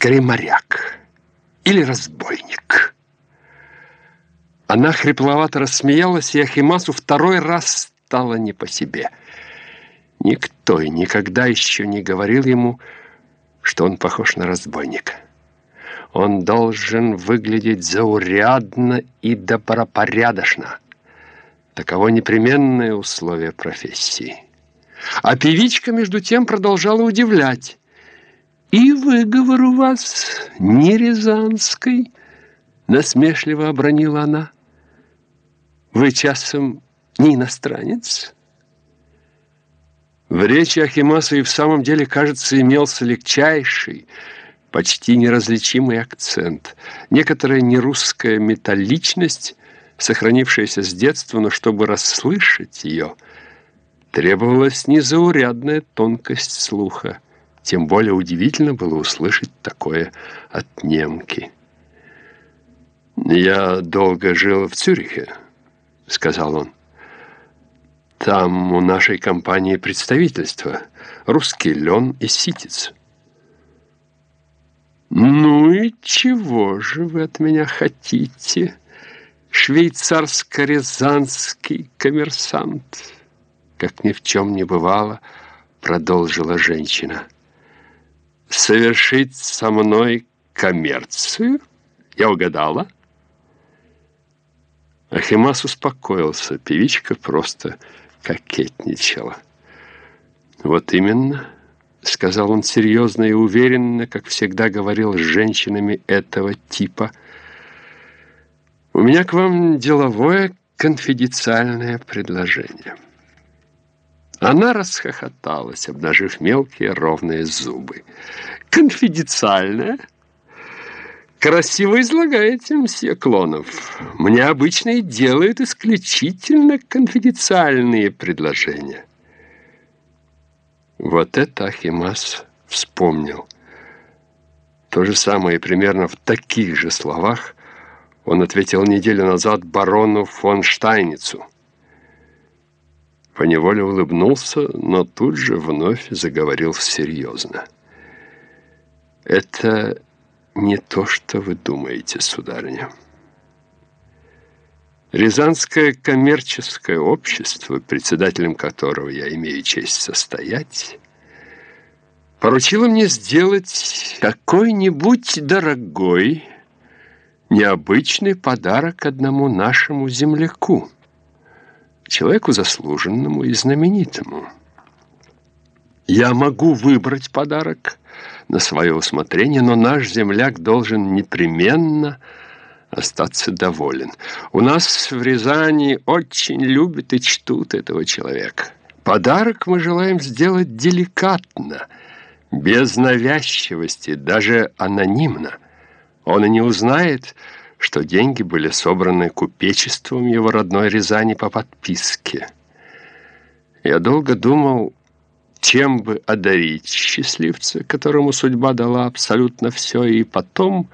скорее моряк или разбойник. Она хрипловато рассмеялась, и Ахимасу второй раз стало не по себе. Никто и никогда еще не говорил ему, что он похож на разбойника. Он должен выглядеть заурядно и добропорядочно. Таково непременное условие профессии. А певичка, между тем, продолжала удивлять. «И выговор у вас не рязанский», — насмешливо обронила она. «Вы часом не иностранец?» В речи Ахимаса и в самом деле, кажется, имелся легчайший, почти неразличимый акцент, некоторая нерусская металличность, сохранившаяся с детства, но чтобы расслышать ее, требовалась незаурядная тонкость слуха. Тем более удивительно было услышать такое от немки. «Я долго жил в Цюрихе», — сказал он. «Там у нашей компании представительство. Русский лен и ситец». «Ну и чего же вы от меня хотите, швейцарско-рязанский коммерсант?» Как ни в чем не бывало, продолжила женщина. «Совершить со мной коммерцию? Я угадала?» Ахимас успокоился. Певичка просто кокетничала. «Вот именно». — сказал он серьезно и уверенно, как всегда говорил с женщинами этого типа. «У меня к вам деловое конфиденциальное предложение». Она расхохоталась, обнажив мелкие ровные зубы. «Конфиденциальное?» «Красиво излагаете, мсье Клонов. Мне обычно и делают исключительно конфиденциальные предложения». Вот это Ахимас вспомнил. То же самое примерно в таких же словах он ответил неделю назад барону фон Штайницу. Поневоле улыбнулся, но тут же вновь заговорил серьезно. «Это не то, что вы думаете, сударыня». Рязанское коммерческое общество, председателем которого я имею честь состоять, поручило мне сделать какой-нибудь дорогой, необычный подарок одному нашему земляку, человеку заслуженному и знаменитому. Я могу выбрать подарок на свое усмотрение, но наш земляк должен непременно остаться доволен. У нас в Рязани очень любят и чтут этого человека. Подарок мы желаем сделать деликатно, без навязчивости, даже анонимно. Он и не узнает, что деньги были собраны купечеством его родной Рязани по подписке. Я долго думал, чем бы одарить счастливца, которому судьба дала абсолютно все, и потом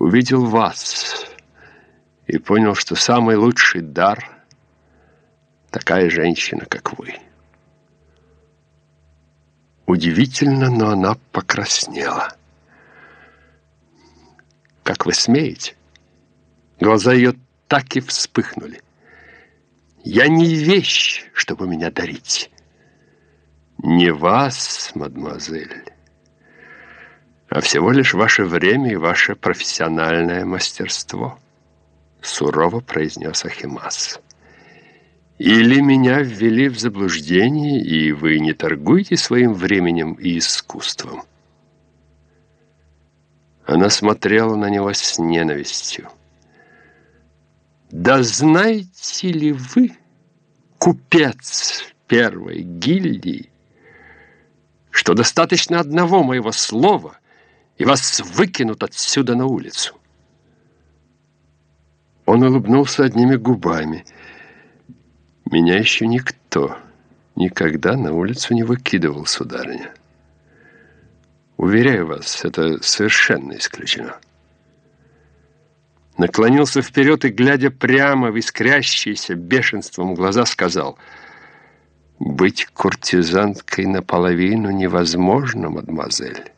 увидел вас и понял, что самый лучший дар — такая женщина, как вы. Удивительно, но она покраснела. «Как вы смеете?» Глаза ее так и вспыхнули. «Я не вещь, чтобы меня дарить». «Не вас, мадемуазель» а всего лишь ваше время и ваше профессиональное мастерство», — сурово произнес Ахимас. «Или меня ввели в заблуждение, и вы не торгуете своим временем и искусством». Она смотрела на него с ненавистью. «Да знаете ли вы, купец первой гильдии, что достаточно одного моего слова — и вас выкинут отсюда на улицу. Он улыбнулся одними губами. Меня еще никто никогда на улицу не выкидывал, сударыня. Уверяю вас, это совершенно исключено. Наклонился вперед и, глядя прямо в искрящиеся бешенством глаза, сказал, «Быть куртизанкой наполовину невозможно, мадемуазель».